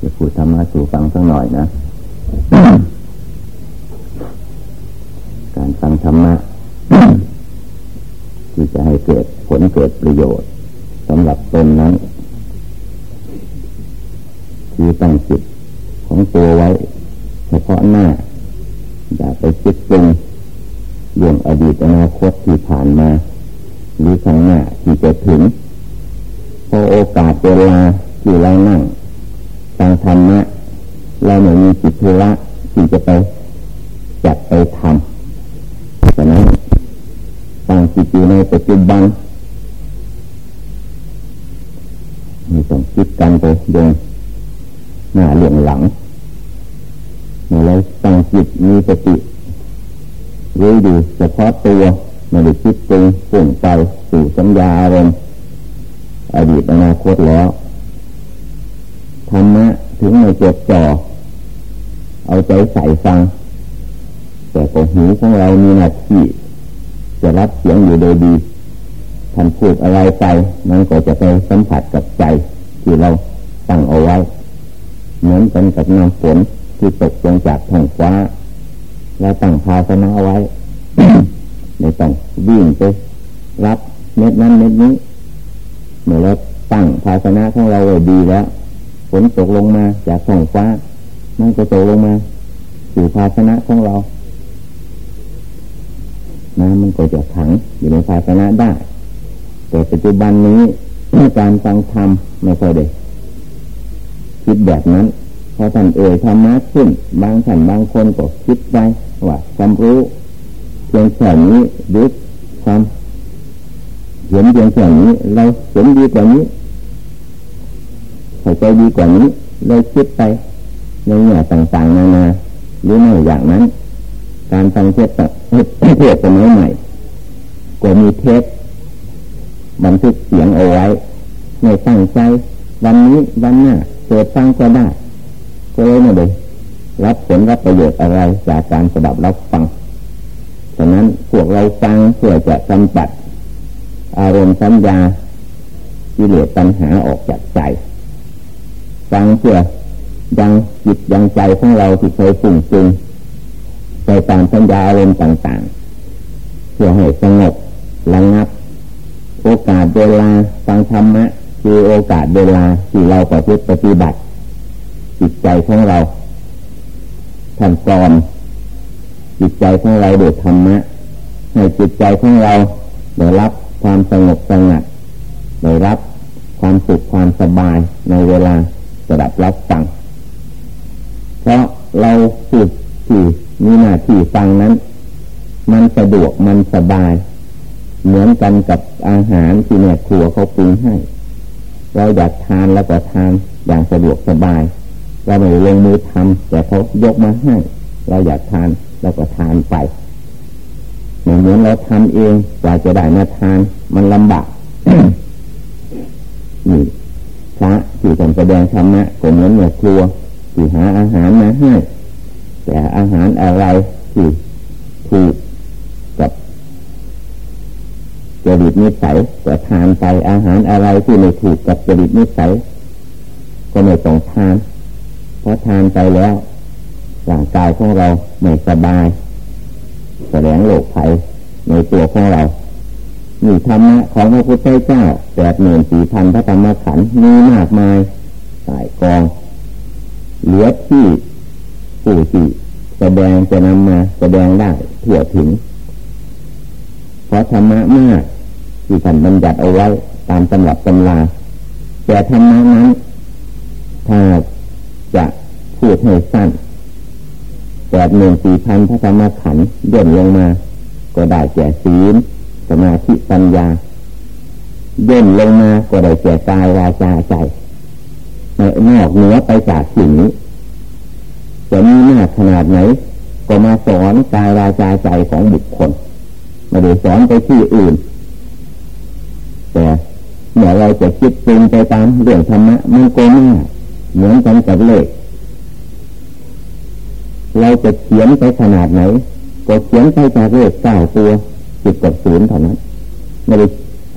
จะพูดธรรมะสู่ฟังสักหน่อยนะ การฟังธรรมะที่จะให้เกิดผลเกิดประโยชน์สำหรับตนนั้นคือตั้งจิตของตัวไว้ เฉพาะหน้า อย่าไปคิดปรุงเรื่องอดีตอนาคตที่ผ่านมาหรือข้างหน้าที่จะถึงพอโอกาสเวลาที่เรานั่งฟัง รรมะเราไม่มีจิตธุระที่จะไปจัดไปทำฉะนั้นตั้งจิตอยู่ในปัจจุบันไม่ต้องคิดกันไปเดินหน้าเรื่องหลังเมื่อเราตั้งจิตมีสติรู้อยู่เฉพาะตัวไม่ได้คิดปรุงปุ่งไปสู่สัญญาอารมณ์อดีตอนาคตแล้วธรรมะ ถึงไม่จดจ่อเอาใจใส่ฟัง แต่ก็หูของเรามีหน้าที่จะรับเสียงอยู่โดยดีท่านพูดอะไรไปมันก็จะไปสัมผัสกับใจที่เราตั้งเอาไว้ เหมือนกันกับน้ำฝนที่ตกลงจากท้องฟ้าเราตั้งภาชนะเอาไว้ไม่ต้องวิ่งไปรับเม็ดนั้นเม็ดนี้เมื่อเราตั้งภาชนะของเราไว้ดีแล้ว ฝนตกลงมาจากท้องฟ้า มันก็ตกลงมาสู่ภาชนะของเราน้ำมันก็จะขังอยู่ในภาชนะได้ แต่ปัจจุบันนี้การฟังธรรมไม่ค่อยได้คิดแบบนั้นพอท่านเอ่ยธรรมะขึ้น บางท่านบางคนก็คิดไปว่าความรู้เพียงแค่นี้หรือความเห็นเพียงแค่นี้เราเห็นดีกว่านี้ เข้ใจดีกว่านี้ เลยคิดไปในแง่ต่างๆนานาหรือไม่อย่างนั้น การฟังเทศเทศสมัยใหม่ก็มีเทปบันทึกเสียงเอาไว้ในตั้งใจ วันนี้วันหน้าเกิดฟังก็ได้ก็เลยไม่ได้รับผลรับประโยชน์อะไรจากการสดับรับฟังฉะนั้นพวกเราฟังเพื่อจะกำจัดอารมณ์สัญญาีิเลสปัญหาออกจากใจ ฟังเพื่อยังจิตยังใจของเราที่เคยฝุ่งซึงไปตามสัญญาอารมณ์ต่างๆเพื่อให้สงบระงับ โอกาสเวลาฟังธรรมะคือโอกาสเวลาที่เราประพฤติปฏิบัติ จิตใจของเราท่านกรอนจิตใจของเราโดยธรรมะให้จิตใจของเราได้รับความสงบสงัดได้รับความสุขความสบายในเวลา สดับรับฟัง เพราะเราพูดที่มีหน้าที่ฟังนั้น มันสะดวกมันสบาย เหมือนกันกับอาหารที่แม่ครัวเขาปรุงให้ เราอยากทานแล้วก็ทานอย่างสะดวกสบาย เราไม่ลงมือทำแต่เขายกมาให้ เราอยากทานแล้วก็ทานไปเหมือนเราทำเองกว่าจะได้มาทาน มันลำบากนี่ แสดงธรรมะก็เหมือนเมื่อครัวที่หาอาหารมาให้แต่อาหารอะไรที่ถูกกับจริตนิสัยก็ทานไปอาหารอะไรที่ไม่ถูกกับจริตนิสัยก็ไม่ต้องทาน เพราะทานไปแล้วร่างกายของเราไม่สบาย แสดงโรคภัยในตัวของเรามีธรรมะของพระพุทธเจ้าแปดหมื่นสี่พันพระธรรมขันธ์มีมากมาย สายกอง เหลือที่ผู้ที่แสดงจะนำมาแสดงได้ทั่วถึง เพราะธรรมะมากที่ท่านบัญญัติเอาไว้ตามตำรับตำราแต่ธรรมะนั้น ถ้าจะพูดให้สั้นแปดหมื่นสี่พันพระธรรมขันธ์ย่นลงมา ก็ได้แก่ศีลสมาธิปัญญาย่นลงมาก็ได้แก่กายวาจาใจ นนอกเหนือไปจากสิ่งนี้จะมีมากขนาดไหน ก็มาสอนกายวาจาใจของบุคคลไม่ได้สอนไปที่อื่น แต่เมื่อเราจะคิดปรุงไปตามเรื่องธรรมะมันก็ไม่เหมือนกันกับเลขเราจะเขียนไปขนาดไหน ก็เขียนไปจากเลขเก้าตัวสิบกับศูนย์เท่านั้นไม่ได้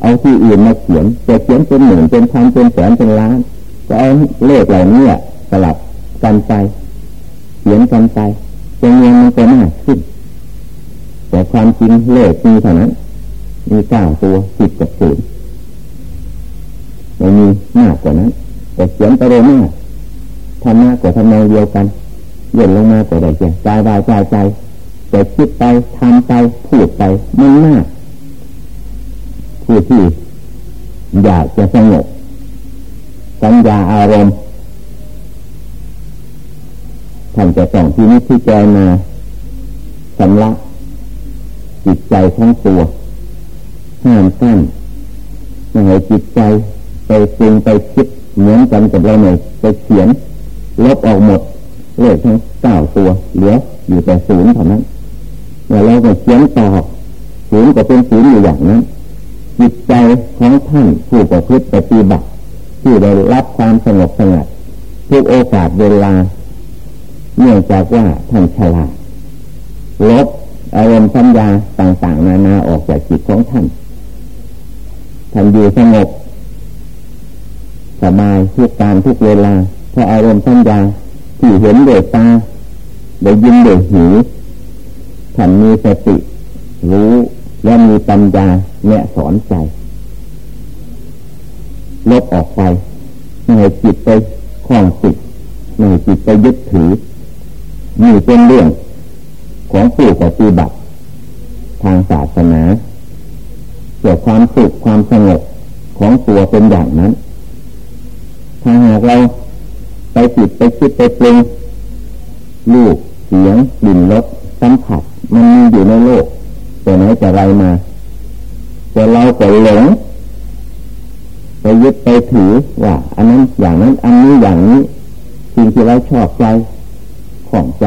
เอาที่อื่นมาเขียนจะเขียนเป็นหมื่นเป็นพันเป็นแสนเป็นล้าน ก็เอาเลขเหล่านี้สลับกันไปเขียนกันไปจำนวนมันก็มากขึ้น แต่ความจริงเลขมีเท่านั้น มีเก้าตัวสิบกับศูนย์ไม่มีมากกว่านั้น แต่เขียนไปเลยมากทำมากกว่าทำนองเดียวกันเย่นลงมากกว่าได้แก่ใจวายใจใจ แต่คิดไปทำไปพูดไปมันมากผู้ที่อยากจะสงบ สัญญาอารมณ์ท่านจะต้องที่นี้ที่แจมาสำลักจิตใจทั้งตัวห้ามกั้นไม่ให้จิตใจไปซึงไปคิดเหมือนกันกับเราเนี่ยไปเขียนลบออกหมดเลขทั้งเก้าตัวเหลืออยู่แต่ศูนย์เท่านั้นเมื่เราก็เขียนต่อศูนย์ก็เป็นศูนย์อยู่อย่างนั้นจิตใจของท่านผู้ประพฤติปฏิบัติ ที่ได้รับความสงบสงัดทุกโอกาสเวลา เนื่องจากว่าท่านฉลาดลบอารมณ์สัญญาต่าง ๆ นานาออกจากจิตของท่านท่านอยู่สงบสบายทุกการทุกเวลาเพราะอารมณ์สัญญาที่เห็นโดยตาได้ยินโดยหูท่านมีสติรู้และมีปัญญาแนะสอนใจ ลบออกไปไม่ให้จิตไปคล้องติดไม่ให้จิตไปยึดถือนี่เป็นเรื่องของผู้ปฏิบัติทางศาสนาเกี่ยวความสุขความสงบของตัวเป็นอย่างนั้นถ้าหากเราไปจิตไปคิดไปปรุงลูกเสียงกลิ่นรสสัมผัสมันมีอยู่ในโลกแต่ไหนจะไรมาแต่เราก็หลง ไปยึดไปถือว่า อันนั้นอย่างนั้น อันนี้อย่างนี้สิ่งที่เราชอบใจของใจ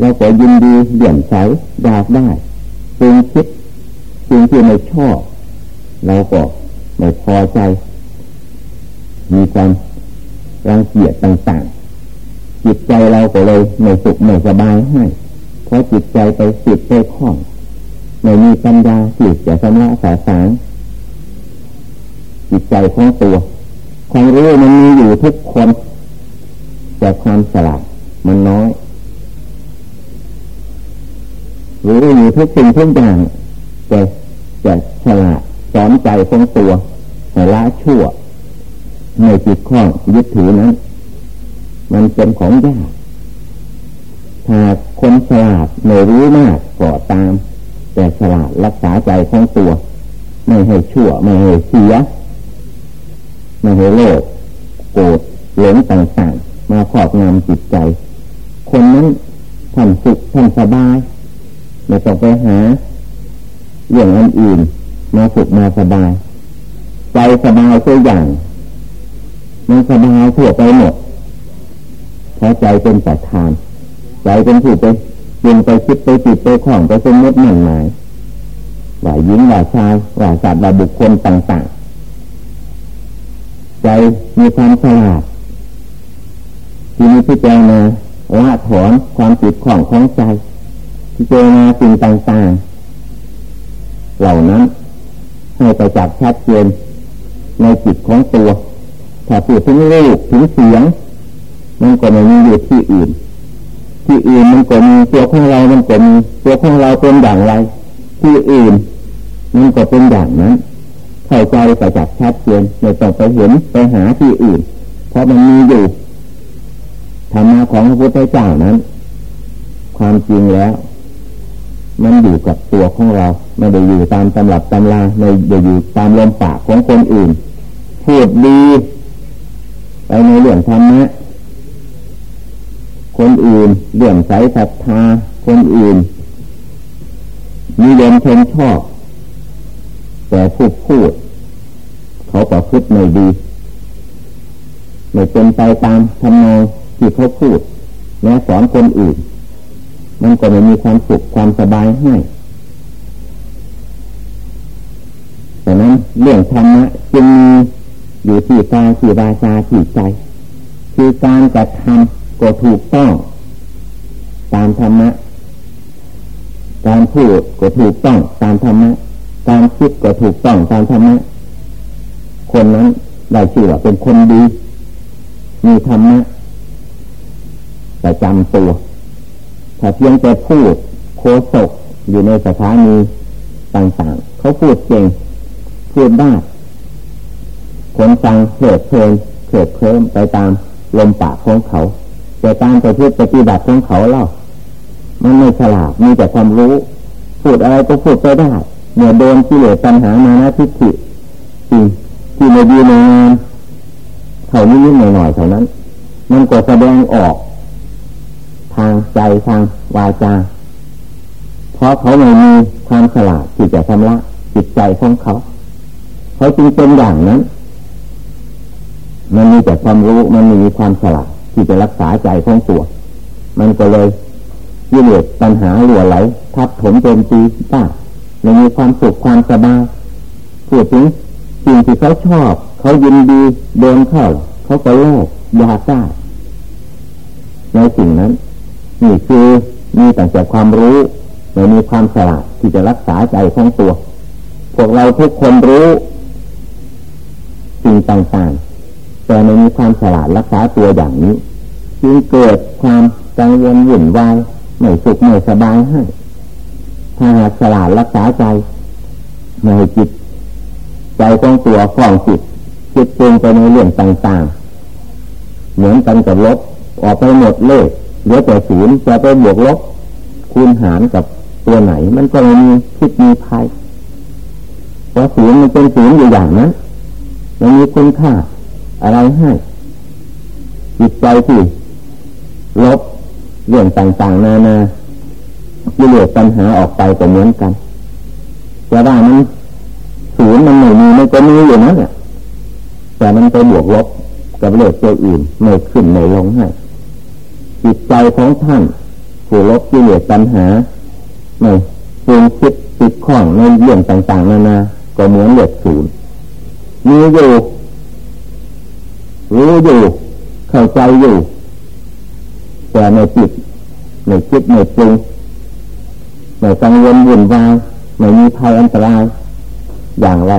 เราก็ยินดีเดี่ยมใสอยากได้ปรุงคิดสิ่งที่ไม่ชอบเราก็ไม่พอใจ มีความรังเกียจต่างๆ จิตใจเราก็เลยไม่สุขไม่สบายให้เพราะจิตใจไปติดไปคล้องไม่มีปัญญาจิตจะชำระสาสาง จิตใจของตัว ความรู้มันมีอยู่ทุกคน แต่ความสลาดมันน้อยรู้อยู่ทุกสิ่งทุกอย่างแต่จะฉลาดสอนใจของตัวให้ละชั่วในจิตข้องยึดถือนั้น มันเป็นของยากถ้าคนฉลาดไม่รู้มากก็ตาม แต่ฉลาดรักษาใจของตัว ไม่ให้ชั่ว ไม่ให้เสีย ม่ให้โลภโกรธหลงต่างๆ มาครอบงำจิตใจ คนนั้นท่านสุขท่านสบายไม่ต้องไปหาเรื่องอันอื่น มาสุขมาสบาย ใจสบายตัวอย่างมันสบายทั่วไปหมดเพราะใจเป็นปัจทาน ใจเป็นผู้ไปยิงไปคิดไปจิตไปของไปสมมติหนึ่งหมายว่าหญิงว่าชายว่าสัตว์ว่าบุคคลต่างๆ ใจมีความฉลาดที่มีพิจารณาละถอนความจิตของของใจพิจารณาสิ่งต่างๆ เหล่านั้น ให้ไปจับชัดเจนในจิตของตัว ถ้าพูดถึงรูปถึงเสียง มันก็ไม่มีอยู่ที่อื่น ที่อื่นมันก็มีตัวของเรา มันก็มีตัวของเราเป็นอย่างไร ที่อื่นมันก็เป็นอย่างนั้น เข้าใจไปจับชัดเจนไม่ต้องไปเห็นไปหาที่อื่น เพราะมันมีอยู่ธรรมะของพระพุทธเจ้านั้น ความจริงแล้ว มันอยู่กับตัวของเราไม่ได้อยู่ตามตำรับตำราไม่ได้อยู่ตามลมปากของคนอื่นพูดดีไปในเรื่องธรรมะคนอื่นเรื่องใสศรัทธาคนอื่นมีเยนชมชอบ แต่พูดพูด เขาก็พูดไม่ดีไม่เป็นไปตามทำนองที่เขาพูดแม้สอนคนอื่น มันก็ไม่มีความสุขความสบายให้แต่นั้นเรื่องธรรมะจึงมีอยู่ที่กายที่วาจาที่ใจ คือการกระทำก็ถูกต้อง ตามธรรมะ การพูดก็ถูกต้องตามธรรมะ การคิดก็ถูกต้องตามธรรมะคนนั้นได้ชื่อว่าเป็นคนดี มีธรรมะประจำตัว ถ้าเพียงแต่พูดโคศกอยู่ในสถานีต่างๆ เขาพูดเก่ง พูดได้คนฟังเพลิดเพลินเพลิดเพลินไปตามลมปากของเขา แต่การปฏิบัติปฏิบัติของเขาเล่า มันไม่ฉลาดมีแต่ความรู้ พูดอะไรก็พูดไปได้ เมื่อโดนที่เลือปัญหามานะทิฏฐิจริงที่ไม่ดีในงานเท่านี้นิดหน่อยเท่านั้น มันก็แสดงออก ทางใจทางวาจาเพราะเขาไม่มีความฉลาดที่จะชำระจิตใจของเขา เขาจึงเป็นอย่างนั้น มันมีแต่ความรู้มันมีความฉลาดที่จะรักษาใจของตัว มันก็เลยยิ่งเลอปัญหาหลัวไหลทับถมโจมตีได้ ไม่มีความสุขความสบายพูดถึงสิ่งที่เขาชอบ เขายินดีเดินเข้า เขาก็โลภอยากได้ในสิ่งนั้นนี่คือมีแต่แต่ความรู้ไม่มีความฉลาดที่จะรักษาใจของตัว พวกเราทุกคนรู้ สิ่งต่างๆ แต่ไม่มีความฉลาดรักษาตัวอย่างนี้จึงเกิดความกังวลหวุ่นวายไม่สุขไม่สบายให้ ถ้าหากฉลาดรักษาใจไม่ให้จิต ใจของตัวคล่องจิตจิตปรุงไปในเรื่องต่างๆ เหมือนกันกับลบออกไปหมดเลขเหลือแต่ศูนย์จะไปบวกลบคูณหารกับตัวไหน มันก็ไม่มีคิดมีภัยเพราะศูนย์มันเป็นศูนย์อยู่อย่างนั้นมันมีคุณค่าอะไรให้จิตใจที่ลบเรื่องต่างๆ นานา กิเลสปัญหาออกไปก็เหมือนกันจะว่ามันศูนย์มันไม่มีมันก็มีอยู่นั้นเนี่ยแต่มันไปบวกลบกับเลขตัวอื่นไม่ขึ้นไม่ลงให้จิตใจของท่านผู้ลบกิเลสปัญหาไม่ฟูงคิดติดข้องในเรื่องต่างๆนานาก็เหมือนเลขศูนย์มีอยู่รู้อยู่เข้าใจอยู่แต่ในจิตในคิดในปรุง ในกังวลวุ่นวายไม่มีภัยอันตราย อย่างไร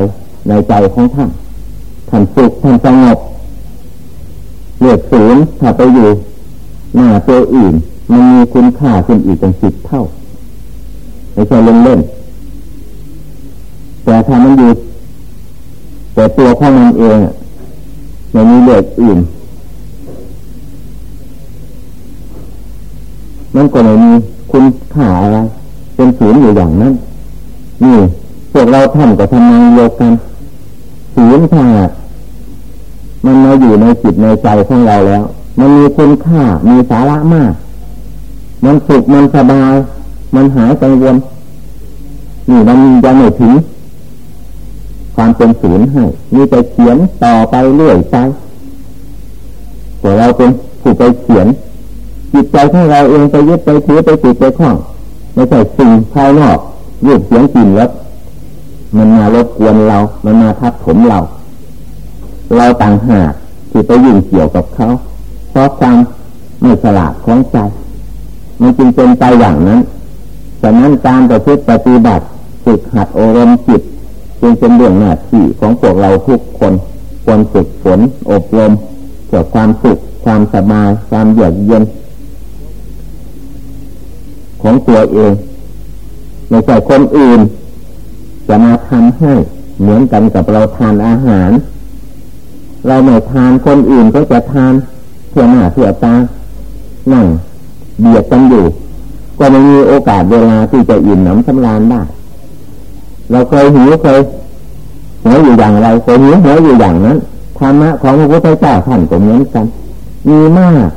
ในใจของท่านท่านสุขท่านสงบเลือดศูนย์ถ้าไปอยู่หน้าตัวอื่น มันมีคุณค่าขึ้นอีกเป็นสิบเท่าไม่ใช่เล่นเล่นแต่ถ้ามันอยู่แต่ตัวของมันเองไม่มีเลือดอื่น มันก็ไม่มีคุณค่าอะไร เป็นศูนย์อยู่อย่างนั้นนี่พวกเราทำกับทำงานเดียวกันศูนย์ขามันมาอยู่ในจิตในใจของเราแล้ว มันมีคุณค่ามีสาระมาก มันสุขมันสบาย มันหายกังวลนี่มันยังไม่ถึงความเป็นศูนย์ให้มีแต่เขียนต่อไปเรื่อยไปแต่เราเป็นผู้ไปเขียนจิตใจของเราเองไปยึดไปถือไปติดไปข้อง ไม่ใช่สิ่งภายนอกรูปเสียงกลิ่นรสมันมารบกวนเรา มันมาทับถมเรา เราต่างหากที่ไปยุ่งเกี่ยวกับเขา เพราะความไม่ฉลาดของใจ มันจึงเป็นไปอย่างนั้นฉะนั้นการประพฤติปฏิบัติฝึกหัดอารมจิตจึงเป็นเรื่องหน้าที่ของพวกเราทุกคนควรฝึกฝนอบรมเพื่อความสุขความสบายความเยือกเย็น ของตัวเองไม่ใช่คนอื่น จะมาทำให้เหมือนกันกับเราทานอาหาร เราไม่ทานคนอื่นก็จะทานเพื่อหน้าเพื่อตานั่งเบียดกันอยู่ ก็ไม่มีโอกาสเวลาที่จะอิ่มหนำสำราญได้เราเคยหิวเคยหัวอยู่อย่างไรเคยหิวหัวอยู่อย่างนั้นธรรมะของพระพุทธเจ้าท่านก็เหมือนกัน มีมาก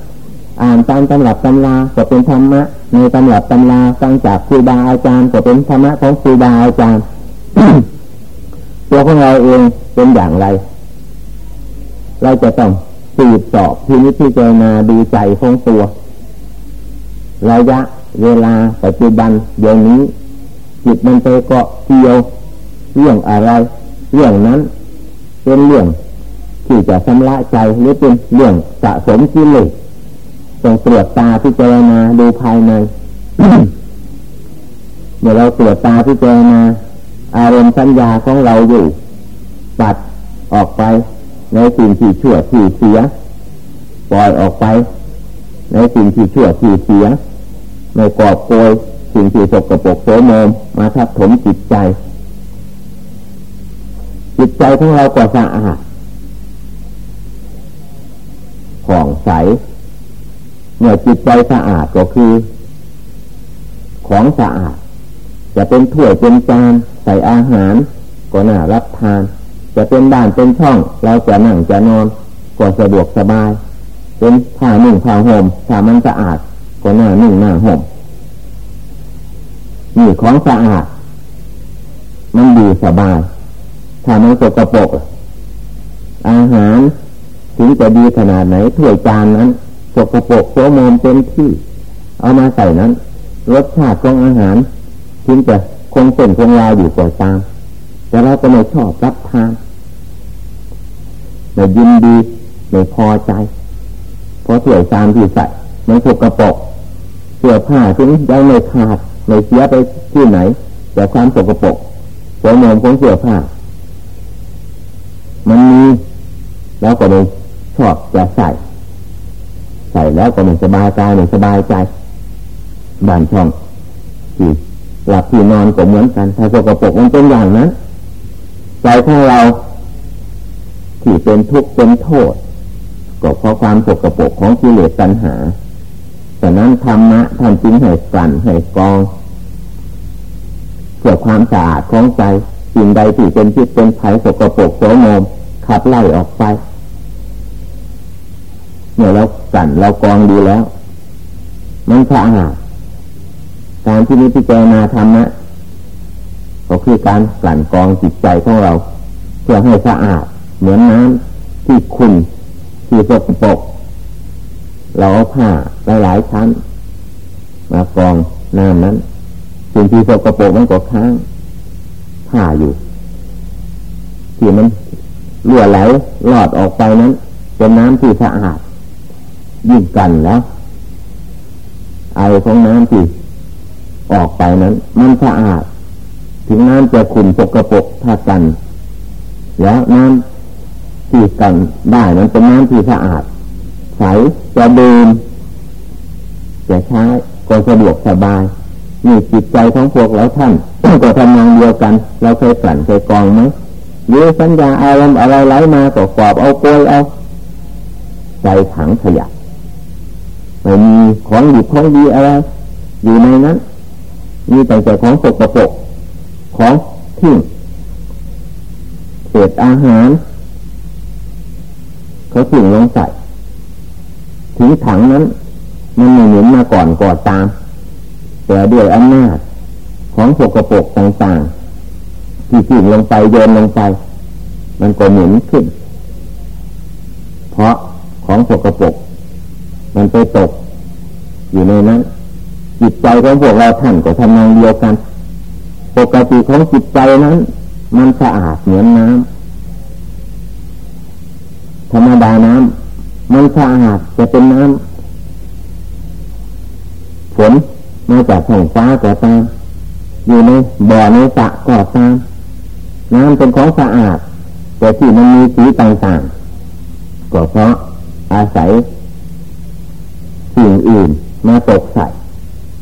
อ่านตามตำรับตำราก็เป็นธรรมะ ในตำรับตำราฟังจากครูบาอาจารย์ก็เป็นธรรมะของครูบาอาจารย์ตัวของเราเองเป็นอย่างไร เราจะต้องสืบสอบที่นิพพานาดูใจของตัว ระยะ เวลาปัจจุบันเดี๋ยวนี้ จิตมันไปเกาะเกี่ยว เรื่องอะไร เรื่องนั้น เป็นเรื่องที่จะชำระใจหรือเป็นเรื่องสะสมกิเลส ต้องตรวจตาพิจารณาดูภายในเมื่อเราตรวจตาพิจารณาอารมณ์สัญญาของเราอยู่ตัดออกไปในสิ่งที่ชั่วที่เสีย ปล่อยออกไป ในสิ่งที่ชั่วที่เสียไม่กอบโกยสิ่งที่สกปรกโสมมมาทับถมจิตใจ จิตใจของเราก็สะอาดผ่องใส เมื่อจิตใจสะอาดก็คือ ของสะอาด จะเป็นถ้วยเป็นจานใส่อาหารก็น่ารับทาน จะเป็นบ้านเป็นช่อง เราจะนั่งจะนอนก็สะดวกสบาย เป็นผ้าหนึ่งผ้าห่มถ้ามันสะอาดก็น่าหนึ่งหน้าห่มนี่ของสะอาด มันดีสบาย ถ้ามันสกปรกอาหารถึงจะดีขนาดไหนถ้วยจานนั้น สกปรกโสมมเต็มที่ เอามาใส่นั้น รสชาติของอาหารถึงจะคงเส้นคงวาอยู่ก่อตาม แต่เราก็ไม่ชอบรับทานไม่ยินดีไม่พอใจเพราะถ้วยจานที่ใส่มันสกปรกเสื้อผ้าถึงยังไม่ขาดไม่เสียไปที่ไหน แต่ความสกปรกโสมมของเสื้อผ้า มันมีแล้วก็เลยชอบจะใส่ ใส่แล้วก็ไม่สบายใจไม่สบายใจบ้านช่องที่หลับที่นอนก็เหมือนกันถ้าสกปรกมันเป็นอย่างนั้นใจของเราที่เป็นทุกข์เป็นโทษก็เพราะความสกปรกของกิเลสตัณหาแต่นั้นธรรมะท่านจึงให้สั่นให้กองเพื่อความสะอาดของใจสิ่งใดที่เป็นพิษเป็นภัยสกปรกโสมมขับไล่ออกไปเมื่อเรา สั่นเรากองดีแล้ว มันสะอาดการที่นี้พิจารณาธรรมะก็คือการกลั่นกองจิตใจของเรา เพื่อให้สะอาด เหมือนน้ำที่ขุ่นที่สกปรกเราเอาผ้าหลายๆชั้น มากรองน้ำนั้นสิ่งที่สกปรกมันก็ค้างผ้าอยู่ที่มันรั่วไหลหลอดออกไปนั้น เป็นน้ำที่สะอาด ยิ่งกันแล้ว ไอของน้ำที่ออกไปนั้น มันสะอาด ถึงน้ำจะขุ่นปกปกถ้ากัน แล้วน้ำที่กันได้นั้นเป็นน้ำที่สะอาด ใสจะดื่มจะใช้ก็สะดวกสบายนี่จิตใจของพวกเราท่านก็ทำงานเดียวกัน เราเคยกลั่นเคยกองไหมหรือสัญญาอารมณ์อะไรไหลมาก็กรอบเอาโกยเอาใจถังขยะ ไม่มีของดีของดีอะไรอยู่ในนั้น มีแต่แต่ของสกปรกของทิ้งเศษอาหาร เขาทิ้งลงใส่ถึงถังนั้น มันไม่เหม็นมาก่อนก่อตาม แต่ด้วยอำนาจของสกปรกต่างๆ ที่ทิ้งลงไปโยนลงไป มันก็เหม็นขึ้น เพราะของสกปรก มันไปตก อยู่ในนั้น จิตใจของพวกเราท่านก็ทำงานเดียวกัน ปกติของจิตใจนั้น มันสะอาดเหมือนน้ำธรรมดาน้ำมันสะอาดจะเป็นน้ำฝนมาจากท้องฟ้าก็ตามอยู่ในบ่อในสระก็ตามน้ำเป็นของสะอาดแต่ที่มันมีสีต่างๆก็เพราะอาศัย สิ่งอื่นมาตกใส่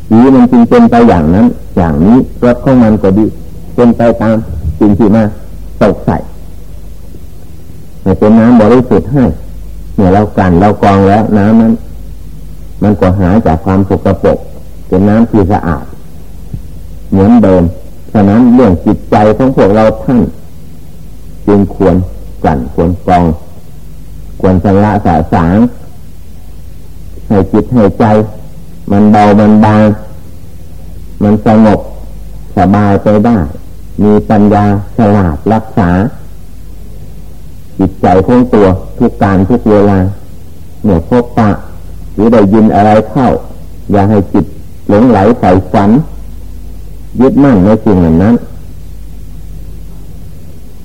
สีมันจึงเป็นไปอย่างนั้น อย่างนี้รสของมันก็ดี เป็นไปตามสิ่งที่มาตกใส่ให้เป็นน้ำบริสุทธิ์ให้เมื่อเรากันเรากรองแล้วน้ำนั้น มันก็หายจากความสกปรกเป็นน้ำที่สะอาด เหมือนเดิมฉะนั้นเรื่องจิตใจของพวกเราท่านจึงควรกันควรกรอง ควรชำระสาสาง ให้จิตให้ใจ มันเบามันบางมันสงบสบายไปได้ มีปัญญาฉลาดรักษา จิตใจของตัวทุกการทุกเวลาเมื่อพบปะหรือได้ยินอะไรเข้า อย่าให้จิตหลงไหลใส่ฝัน ยึดมั่นในสิ่งเหล่านั้น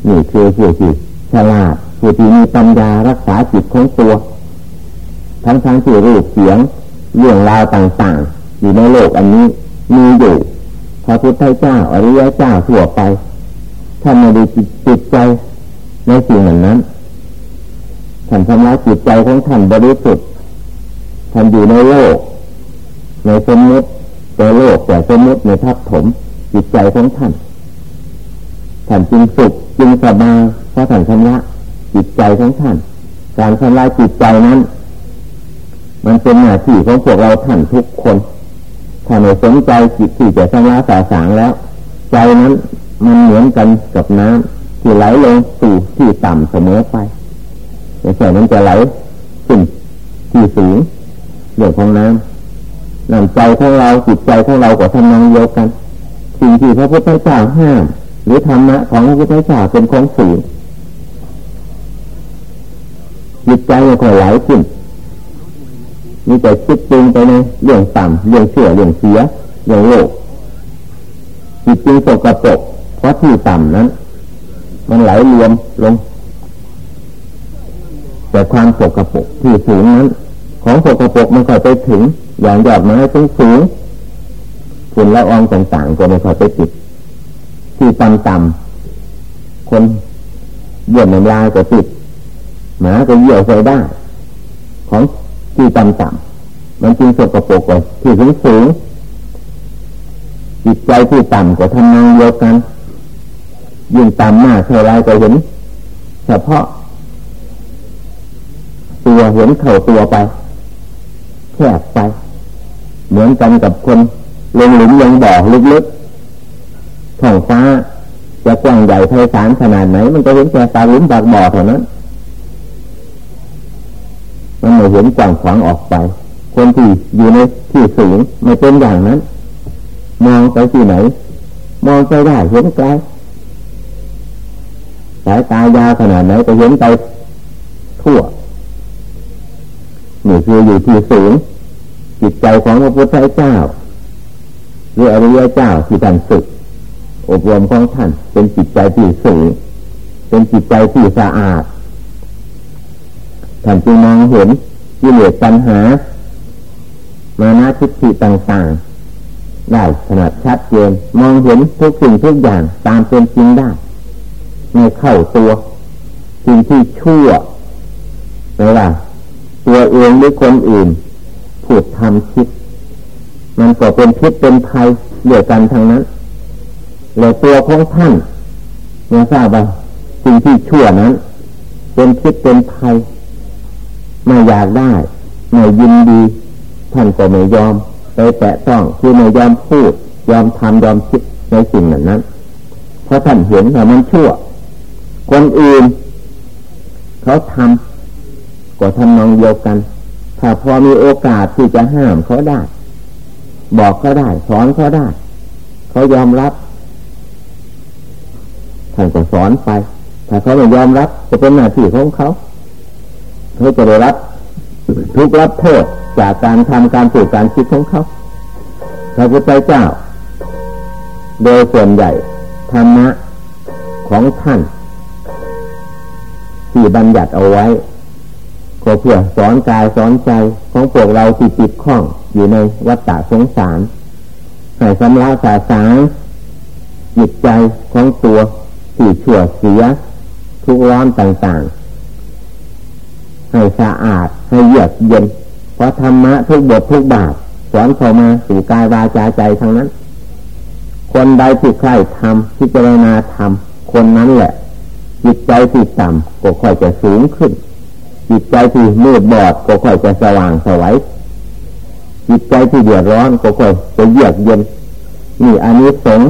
นี่คือผู้ที่ฉลาดผู้ที่มีปัญญารักษาจิตของตัว ทั้งทั้งที่รูปเสียงเรื่องราวต่างๆ อยู่ในโลกอันนี้มีอยู่พระพุทธเจ้าอริยเจ้าทั่วไปท่านไม่ได้จิตใจในสิ่งเหล่านั้นท่านทำลายจิตใจของท่านบริสุทธิ์ท่านอยู่ในโลก ในสมมติแต่โลกแต่สมมติในทับถมจิตใจของท่านท่านจึงสุขจึงสบายเพราะท่านชำระจิตใจของท่าน การชำระจิตใจนั้น มันเป็นหน้าที่ของพวกเราท่านทุกคนถ้าไม่สนใจจิตที่จะชำระสาสางแล้ว ใจนั้นมันเหมือนกันกับน้ำที่ไหลลงสู่ที่ต่ำเสมอไปแต่ใช่นั้นจะไหลขึ้นที่สูงเรื่องของน้ำน้ำใจของเราจิตใจของเราก็ทำนองเดียวกันสิ่งที่พระพุทธเจ้าห้ามหรือธรรมะของพระพุทธเจ้าเป็นของสูงจิตใจมันก็ไหลขึ้น มีแต่คิดจริงไปในเรื่องต่ำเรื่องเชื่อเรื่องเสียเรื่องโลกจิตจริงสกปรกเพราะที่ต่ำนั้น มันไหลรวมลง แต่ความสกปรกที่สูงนั้น ของสกปรกมันก็ไปถึง อย่างยอดไม้สูงสูงฝุ่นละอองต่างๆก็ไม่ค่อยไปติดที่ต่ำๆคนเยี่ยมน้ำลายก็ติดหมาก็เยี่ยวใส่ได้ของ ที่ต่ำๆมันจึงสกปรกกว่าที่สูงสูงจิตใจที่ต่ำกว่าทำนองเดียวกัน ยิ่งต่ำมากเท่าไรก็เห็น เฉพาะ ตัวเห็นเข่าตัวไปแคบไป เหมือนกันกับคนลงหลุมลงบ่อลึกๆท้องฟ้าจะกว้างใหญ่ไพศาลขนาดไหน มันก็เห็นแค่ตาหลุมปากบ่อเท่านั้น มันไม่เห็นกว้างขวางออกไป คนที่อยู่ในที่สูงไม่เป็นอย่างนั้น มองไปที่ไหน มองไปได้เห็นไกลสายตายาวขนาดไหนก็เห็นไปทั่วนี่คืออยู่ที่สูง จิตใจของพระพุทธเจ้าหรืออริยเจ้าที่ท่านฝึกอบรมของท่านเป็นจิตใจที่สูงเป็นจิตใจที่สะอาด ท่านจึงมองเห็นกิเลสปัญหา มานาทิฏฐิต่างๆ ได้ขนาดชัดเจนมองเห็นทุกสิ่งทุกอย่างตามเป็นจริงได้ในเข้าตัวสิ่งที่ชั่วไม่ว่าตัวเองหรือคนอื่นพูดทำคิด มันก็เป็นพิษเป็นภัยเดียวกันทั้งนั้นแล้วตัวของท่านเมื่อทราบว่าสิ่งที่ชั่วนั้น เป็นพิษเป็นภัย ไม่อยากได้ไม่ยินดีท่านก็ไม่ยอมไปแตะต้องคือไม่ยอมพูด ยอมทำยอมคิดในสิ่งนั้นนั้น เพราะท่านเห็นว่ามันชั่ว คนอื่น เขาทำก็ทำนองเดียวกัน ถ้าพอมีโอกาสที่จะห้ามเขาได้ บอกเขาได้ สอนเขาได้ เขายอมรับท่านก็สอนไป ถ้าเขาไม่ยอมรับจะเป็นหน้าที่ของเขา เขาจะได้รับทุกรับโทษจากการทำการสื่อการคิดของเขาพระพุทธเจ้า โดยส่วนใหญ่ธรรมะของท่านที่บัญญัติเอาไว้ก็เพื่อสอนกายสอนใจของพวกเราที่ติดข้องอยู่ในวัฏฏะสงสารให้สำลักสาสางจิตใจของตัวที่ชั่วเสีย ทุกร้อนต่างๆ ให้สะอาดให้เยือกเย็น เพราะธรรมะทุกบททุกบาทสอนเข้ามาสู่กายวาจาใจทั้งนั้น คนใดที่ใครทำพิจารณาทำคนนั้นแหละ จิตใจที่ต่ำก็ค่อยจะสูงขึ้น จิตใจที่มืดบอดก็ค่อยจะสว่างสวัยจิตใจที่เดือดร้อนก็ค่อยจะเยือกเย็นนี่อันนี้สง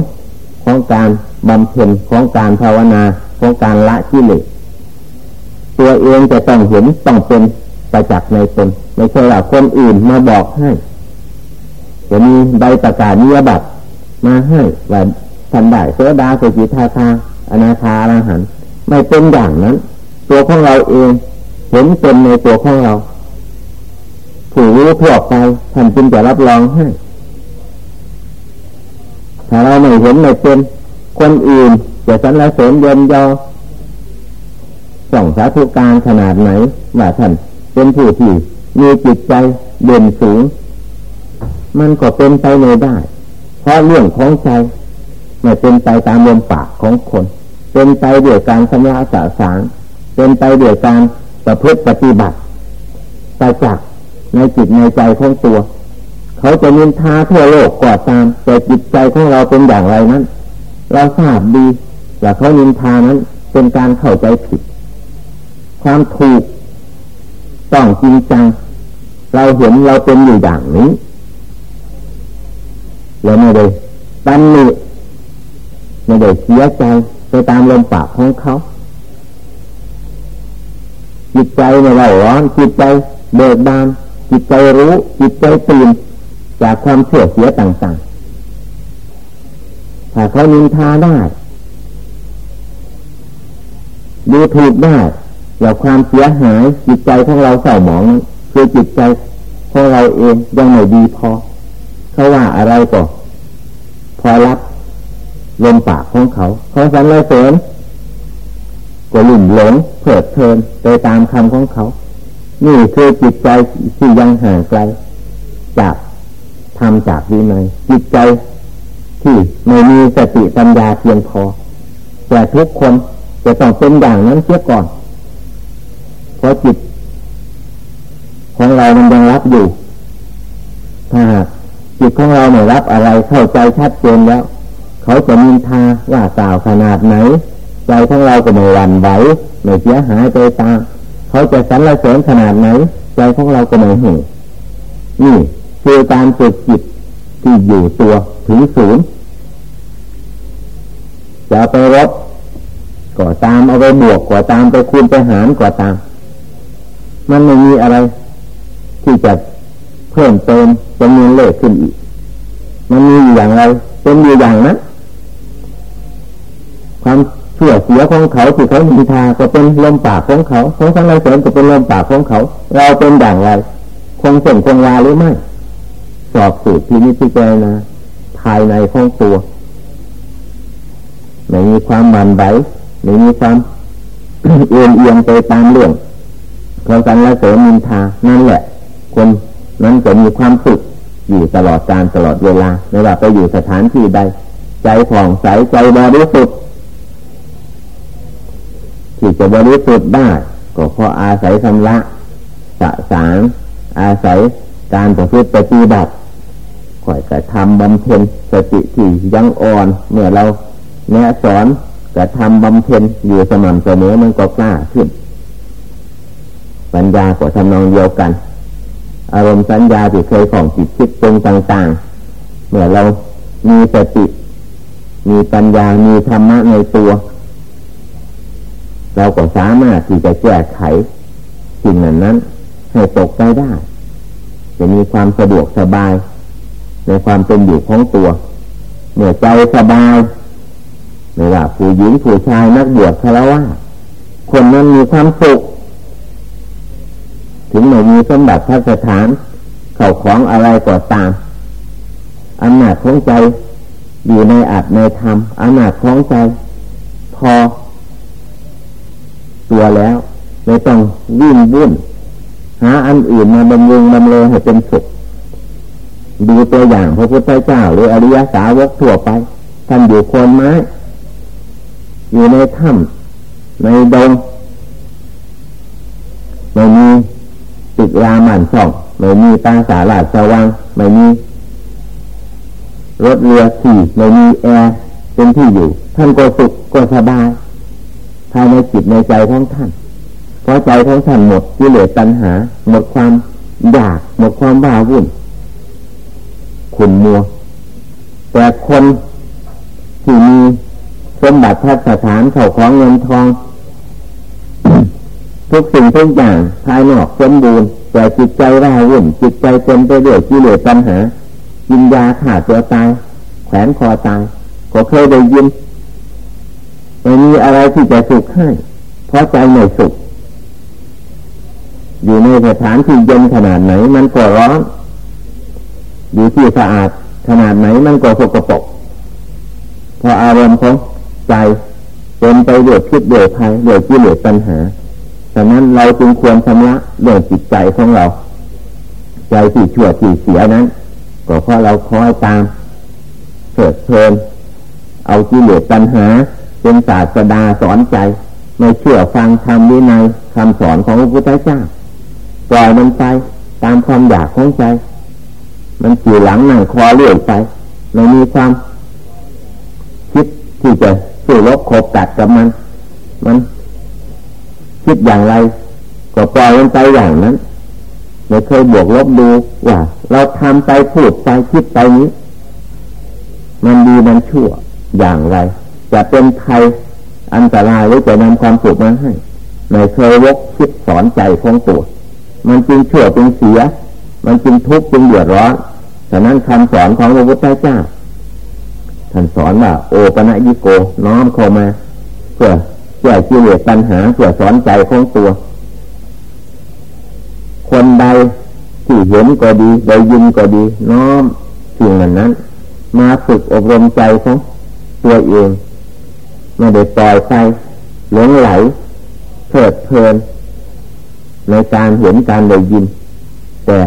ของการบำเพ็ญของการภาวนาของการละกิเลส ตัวเองจะต้องเห็นต้องเป็นประจักษ์ในตนไม่ใช่ว่าคนอื่นมาบอกให้จะมีใบประกาศนิยบัตรมาให้ว่าทันได้โซดาสกิทาคาอนาคาอรหันไม่เป็นอย่างนั้น ตัวของเราเองเห็นเป็นในตัวของเราผู้รู้ทั่วไปท่านจึงจะรับรองให้ถ้าเราไม่เห็นไม่เป็นคนอื่นจะสรรเสริญเยินยอ ส่องสาธุการขนาดไหนว่าท่านเป็นผู้ที่มีจิตใจเด่นสูง มันก็เป็นไปไม่ได้ เพราะเรื่องของใจไม่เป็นไปตามลมปากของคน เป็นไปด้วยการชำระสาสางเป็นไปด้วยการประพฤติปฏิบัติไปจากในจิตในใจของตัว เขาจะนินทาทั่วโลกก่อตาม แต่จิตใจของเราเป็นอย่างไรนั้น เราทราบดีว่าเขานินทานั้นเป็นการเข้าใจผิด ความถูก ต้องจริงจัง เราเห็นเราเป็นอยู่อย่างนี้เราไม่ได้ตันนิไม่ได้เสียใจไปตามลมปากของเขาจิตใจไม่เราร้อนจิตใจเบิกบานจิตใจรู้ จิตใจตื่นจากความเสื่อเสียต่างๆ ถ้าเขานินทาได้ดูถูกได้ อย่าความเสียหายจิตใจของเราเศร้าหมองคือจิตใจของเราเองยังไม่ดีพอเขาว่าอะไรก็พอรับลมปากของเขาเขาสรรเสริญก็หลุ่มหลงเพิดเพลินไปตามคำของเขา นี่คือจิตใจที่ยังห่างไกล จากทำจากวินัยจิตใจที่ไม่มีสติปัญญาเพียงพอ แต่ทุกคนจะต้องเป็นอย่างนั้นเสียก่อน เพราะจิต ของเรามันยังรับอยู่ ถ้าจิตของเราไม่รับอะไรเข้าใจชัดเจนแล้ว เขาจะมินทาว่ากล่าวขนาดไหน ใจของเราก็ไม่หวั่นไหวไม่เสียหายไปตาเขาจะสรรเสริญขนาดไหน ใจของเราก็ไม่เห็นนี่คือการฝึกจิตที่อยู่ตัวถึงศูนย์จะไปรบก็ตามเอาไปบวกก็ตามไปคูณไปหารก็ตาม มันไม่มีอะไร ที่จะเพิ่มเติมจำนวนเลขขึ้นอีก มันมีอย่างไรเป็นอยู่อย่างนั้นความเชื่อเสียของเขาที่เขาดินทาก็เป็นลมปากของเขาของทั้งหลายเสริมก็เป็นลมปากของเขา เราเป็นอย่างไร คงเส้นคงวาหรือไม่สอบสูตรที่นิพพานะภายในของตัวไม่มีความมันใบไม่มีความเอียงเอียงไปตามเรื่อง ของสันละเสริมนินทานั่นแหละ คนนั้นจะมีความสุขอยู่ตลอดการตลอดเวลาไม่ว่าไปอยู่สถานที่ใด ใจผ่องใสใจบริสุทธิ์ที่จะบริสุทธิ์ได้ก็เพราะอาศัยชำระสะสางอาศัยการประพฤติปฏิบัติค่อยกระทำบำเพ็ญสติที่ยังอ่อน เมื่อเราแนะสอนกระทำบำเพ็ญอยู่สม่ำเสมอมันก็กล้าขึ้น ปัญญาก็ทำนองเดียวกัน อารมณ์สัญญาที่เคยของจิตคิดปรุงต่างๆ เมื่อเรามีสติ มีปัญญา มีธรรมะในตัว เราก็สามารถที่จะแก้ไขสิ่งนั้นนั้น ให้ตกไปได้ จะมีความสะดวกสบาย ในความเป็นอยู่ของตัว เมื่อใจสบายไม่ว่าผู้หญิงผู้ชายนักบวชคารวะคนนั้นมีความสุข ถึงไม่มีสมบัติพัสถานเข่าของอะไรก็ตามอำนาจของใจอยู่ในอัตในธรรมอำนาจของใจ พอ ตัวแล้วไม่ต้องวิ่งวุ่นหาอันอื่นมาบำรุงบำเรอให้เป็นสุขดูตัวอย่างพระพุทธเจ้า หรืออริยสาวกทั่วไปท่านอยู่โคนไม้อยู่ในถ้ำในดงไม่มี ติดรามันส่องไม่มีตาสาลาดสว่างไม่มีรถเรือขี่ไม่มีแอร์เป็นที่อยู่ ท่านก็สุขก็สบายภายในจิตในใจของท่านเพราะใจของท่านหมดกิเลสตัณหา หมดความอยาก หมดความบ้าวุ่นขุนมัว แต่คนที่มีสมบัติพัฒฐานเข่าของเงินทอง ทุกสิ่งทุกอย่างภายนอกสมบูรณ์แต่จิตใจร่าวุ่นจิตใจเต็มไปด้วยกิเลสตัณหากินยาขาดตัวตายแขวนคอตายก็เคยได้ยินไม่มีอะไรที่จะสุขให้เพราะใจไม่สุข อยู่ในสถานที่เย็นขนาดไหน มันก็ร้อนอยู่ที่สะอาดขนาดไหนมันก็สกปรกพออารมณ์ของใจเป็นไปดือดคิดเดือดภัยเดือดกิเลสปัญหา ฉะนั้นเราจึงควรชำระเรื่องจิตใจของเรา ใจที่ชั่วที่เสียนั้น ก็เพราะเราคอยตามเสดเพลินเอากิเลสปัญหา เป็นศาสดาสอนใจไม่เชื่อฟังธรรมวินัยคำสอนของพระพุทธเจ้าปล่อยมันไปตามความอยากของใจ มันขี่หลังหนังคอเลื่อยไปไม่มีความคิดที่จะสู้รบขบตัดกับมัน มัน คิดอย่างไร ก็ปล่อยมันไปอย่างนั้นไม่เคยบวกลบดูว่า เราทำไปพูดไปคิดไปนี้ มันดีมันชั่วอย่างไร จะเป็นไทยอันตรายหรือจะนำความสุขมาให้ไม่เคยวกคิดสอนใจของตัวมันจึงชั่วจึงเสีย มันจึงทุกข์จึงเดือดร้อนฉะนั้นคำสอนของพระพุทธเจ้าท่านสอนว่าโอปะยิโกน้อมเข้ามาเพื่อ แก้กิเลสปัญหาเพื่อสอนใจของตัว คนใดที่เห็นก็ดีได้ยินก็ดี น้อมสิ่งนั้นนั้น มาฝึกอบรมใจของตัวเองไม่ได้ปล่อยไปหลงไหลเพลิดเพลิน ในการเห็นการได้ยิน แต่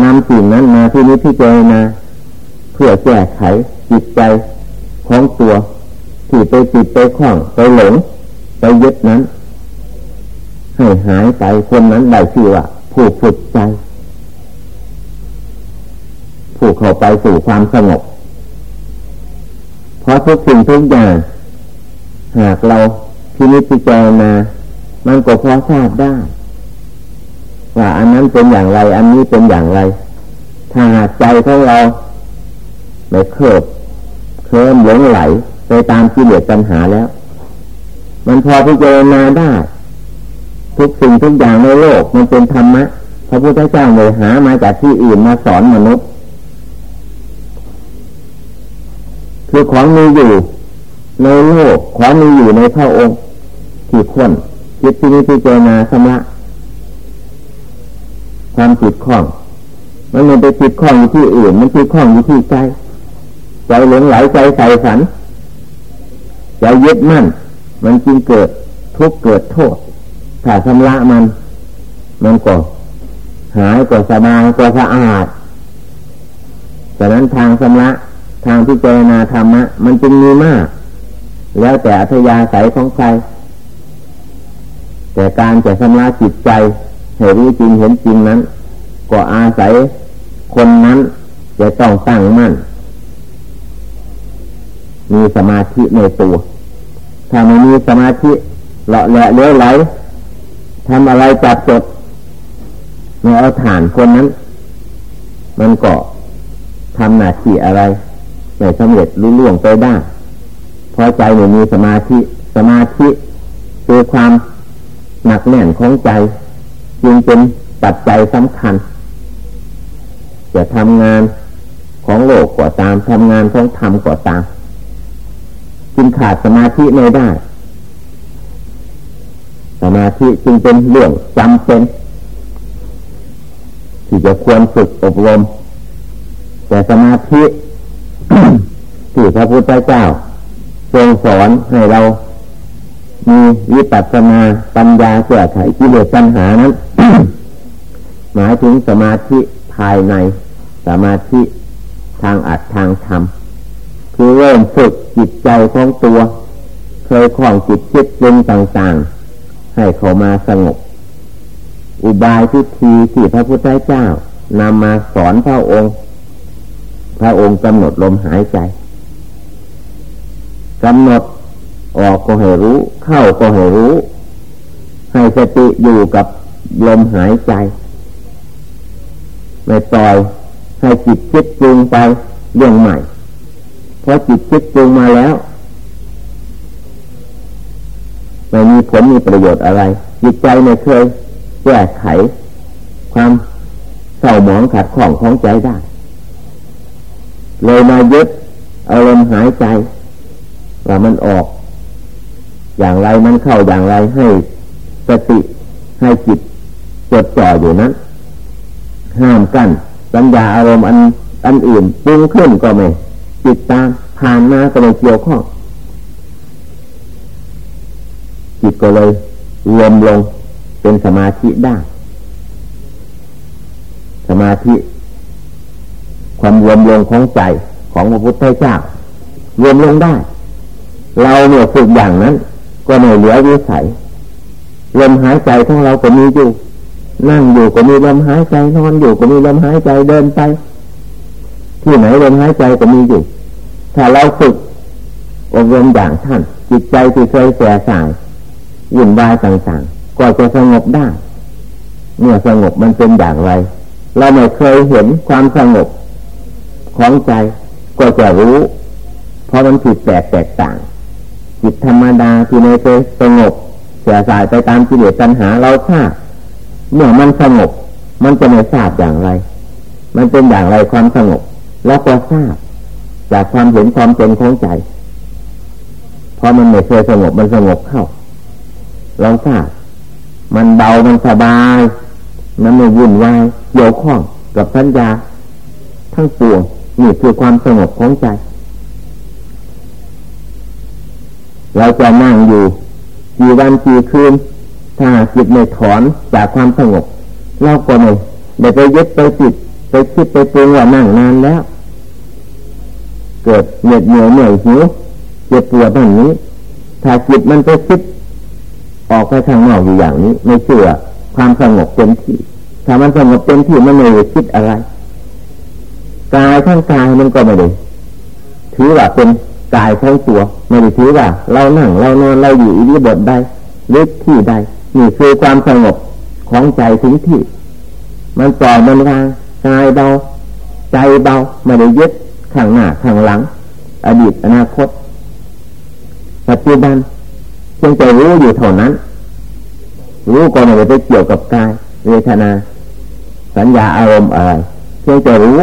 นำสิ่งนั้นมาที่นี้ที่เจนาเพื่อแก้ไขจิตใจของตัวที่ไปติดไปคล้องไปหลง ไปยึดนั้น ให้หายไปคนนั้นได้ชื่อว่า ผู้ฝึกใจ ผู้เข้าไปสู่ความสงบเพราะทุกสิ่งทุกอย่างหากเราพินิจพิจารณามันก็พอทราบได้ ว่าอันนั้นเป็นอย่างไร อันนี้เป็นอย่างไร ถ้าหากใจของเราไม่เคลิบเคลิ้มหลงไหล ไปตามกิเลสปัญหาแล้ว มันพอพิจารณาได้ ทุกสิ่งทุกอย่างในโลก มันเป็นธรรมะพระพุทธเจ้าเลยหามาจากที่อื่นมาสอนมนุษย์ คือของมีอยู่ในโลกของมีอยู่ในพระองค์ที่คนคิดที่นี้พิจารณาสมะความจิตข้อง มันไม่ไปจิตข้องอยู่ที่อื่น มันจิตข้องอยู่ที่ใจ ใจหลงไหลใจใส่ฝันใจยึดมั่น มันจึงเกิดทุกข์เกิดโทษ ถ้าชำระมัน มันก็หายก็สบายก็สะอาดฉะนั้นทางชำระทางพิจารณาธรรมะ มันจึงมีมาก แล้วแต่อัธยาศัยของใคร แต่การจะชำระจิตใจให้รู้จริงเห็นจริงนั้น ก็อาศัยคนนั้นจะต้องตั้งมั่น มีสมาธิในตัว ถ้าไม่มีสมาธิเลาะแหละเลี้ยวไหลทำอะไรจับจดไม่เอาฐานคนนั้น มันก็ทำหน้าที่อะไรไม่สำเร็จรุ่ล่วงไปได้พอใจไม่มีสมาธิสมาธิคือความหนักแน่นของใจจึงเป็นปัจจัยสำคัญ จะทำงานของโลกก็ตามทำงานของธรรมก็ตาม จึงขาดสมาธิไม่ได้ สมาธิจึงเป็นเรื่องจำเป็น ที่จะควรฝึกอบรม แต่สมาธิที่พระพุทธเจ้าทรงสอนให้เรา มีวิปัสสนาปัญญาแก้ไขกิเลสปัญหานั้นหมายถึงสมาธิภายใน สมาธิทางอัดทางธรรม คือเริ่มฝึกจิตใจของตัว เคยคล้องจิตคิดปรุงต่างๆ ให้เขามาสงบ อุบายทิธีที่พระพุทธเจ้านำมาสอนพระองค์ พระองค์กำหนดลมหายใจกำหนดออกก็ให้รู้ เข้าก็ให้รู้ ให้สติอยู่กับลมหายใจไม่ปล่อยให้จิตคิดปรุงไปเรื่องใหม่ เพราะจิตคิดปรุงมาแล้วไม่มีผลมีประโยชน์อะไร จิตใจไม่เคยแก้ไข ความเศร้าหมองขัดข้องของใจได้ เลยมายึดอารมณ์หายใจ ว่ามันออก อย่างไรมันเข้าอย่างไรให้สติให้จิตจดจ่ออยู่นั้นห้ามกั้นสัญญาอารมณ์อันอันอื่นปรุงขึ้นก็ไม่ จิตตามผ่านมาก็ไม่เกี่ยวข้องจิตก็เลยรวมลงเป็นสมาธิได้ สมาธิ ความรวมลงของใจของพระพุทธเจ้ารวมลงได้ เราเนี่ยฝึกอย่างนั้น ก็ไม่เหลือวิสัยลมหายใจของเราก็มีอยู่ นั่งอยู่ก็มีลมหายใจนอนอยู่ก็มีลมหายใจเดินไป ที่ไหนลมหายใจก็มีอยู่ ถ้าเราฝึกอบรมอย่างท่าน จิตใจที่เคยเสียสายวุ่นวายต่างๆ ก็จะสงบได้ เมื่อสงบมันเป็นอย่างไร เราไม่เคยเห็นความสงบของใจ ก็จะรู้ เพราะมันผิดแปลกแตกต่าง จิตธรรมดาที่ในเคยสงบเสียสายไปตามกิเลสปัญหาเราทราบเมื่อมันสงบ มันจะไม่ทราบอย่างไร มันเป็นอย่างไรความสงบ เราก็ทราบ จากความเห็นความเป็นของใจพอมันไม่เคยสงบมันสงบเข้าเราทราบมันเบามันสบาย มันไม่วุ่นวายเกี่ยวข้องกับสัญญา ทั้งปวงนี่คือความสงบของใจ เราจะนั่งอยู่กี่วันกี่คืนถ้าจิตไม่ถอนจากความสงบเราก็ไม่ได้ไปยึดไปจิตไปคิดไปปรุงว่านั่งนานแล้ว เกิดเหนื่อยเหนื่อยเหนื่อยหิวเจ็บปวดแบบนี้ ถ้าจิตมันไปคิดออกไปทางนอกอยู่อย่างนี้ ไม่เชื่อความสงบเต็มที่ ถ้ามันสงบเต็มที่มันไม่ได้คิดอะไรกายทั้งกายมันก็ไม่ได้ถือว่าเป็นกายทั้งตัว ไม่ได้ถือว่า เรานั่งเรานอนเราอยู่อิริบทใดหรือที่ใดนี่คือความสงบของใจถึงที่ มันปล่อยมันวางกายเบาใจเบาไม่ได้ยึด ข้างหน้าข้างหลัง อดีตอนาคต ปัจจุบันเพียงแต่รู้อยู่เท่านั้น รู้ก็ไม่ไปเกี่ยวกับกายเวทนา สัญญาอารมณ์อะไรเพียงแต่รู้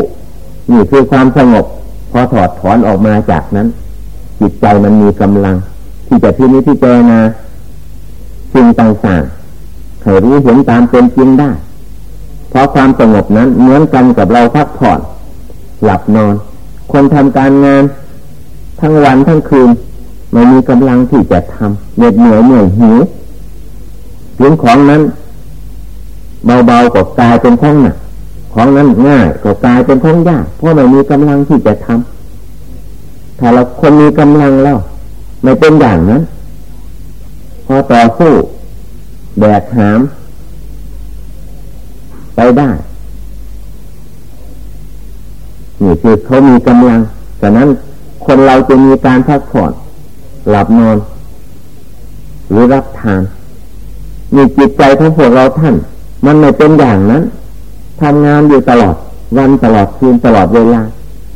นี่คือความสงบ พอถอดถอนออกมาจากนั้น จิตใจมันมีกำลัง ที่จะที่นี้ที่เจนาสิ่งต่างๆให้รู้เห็นตามเป็นจริงได้ เพราะความสงบนั้นเหมือนกันกับเราพักผ่อน หลับนอน คนทำการงานทั้งวันทั้งคืนไม่มีกำลังที่จะทำเหน็ดเหนื่อยเหนื่อยหิวเรื่องของนั้น เบาๆก็กลายเป็นของหนักของนั้นง่ายก็กลายเป็นของยากเพราะไม่มีกำลังที่จะทำถ้าเราคนมีกำลังแล้ว ไม่เป็นอย่างนั้นพอต่อสู้แบกหาม ไปได้ นี่คือเขามีกำลังฉะนั้นคนเราจะมีการพักผ่อนหลับนอน หรือรับทานมีจิตใจของพวกเราท่าน มันไม่เป็นอย่างนั้นทำงานอยู่ตลอด วันตลอดคืนตลอดเวลา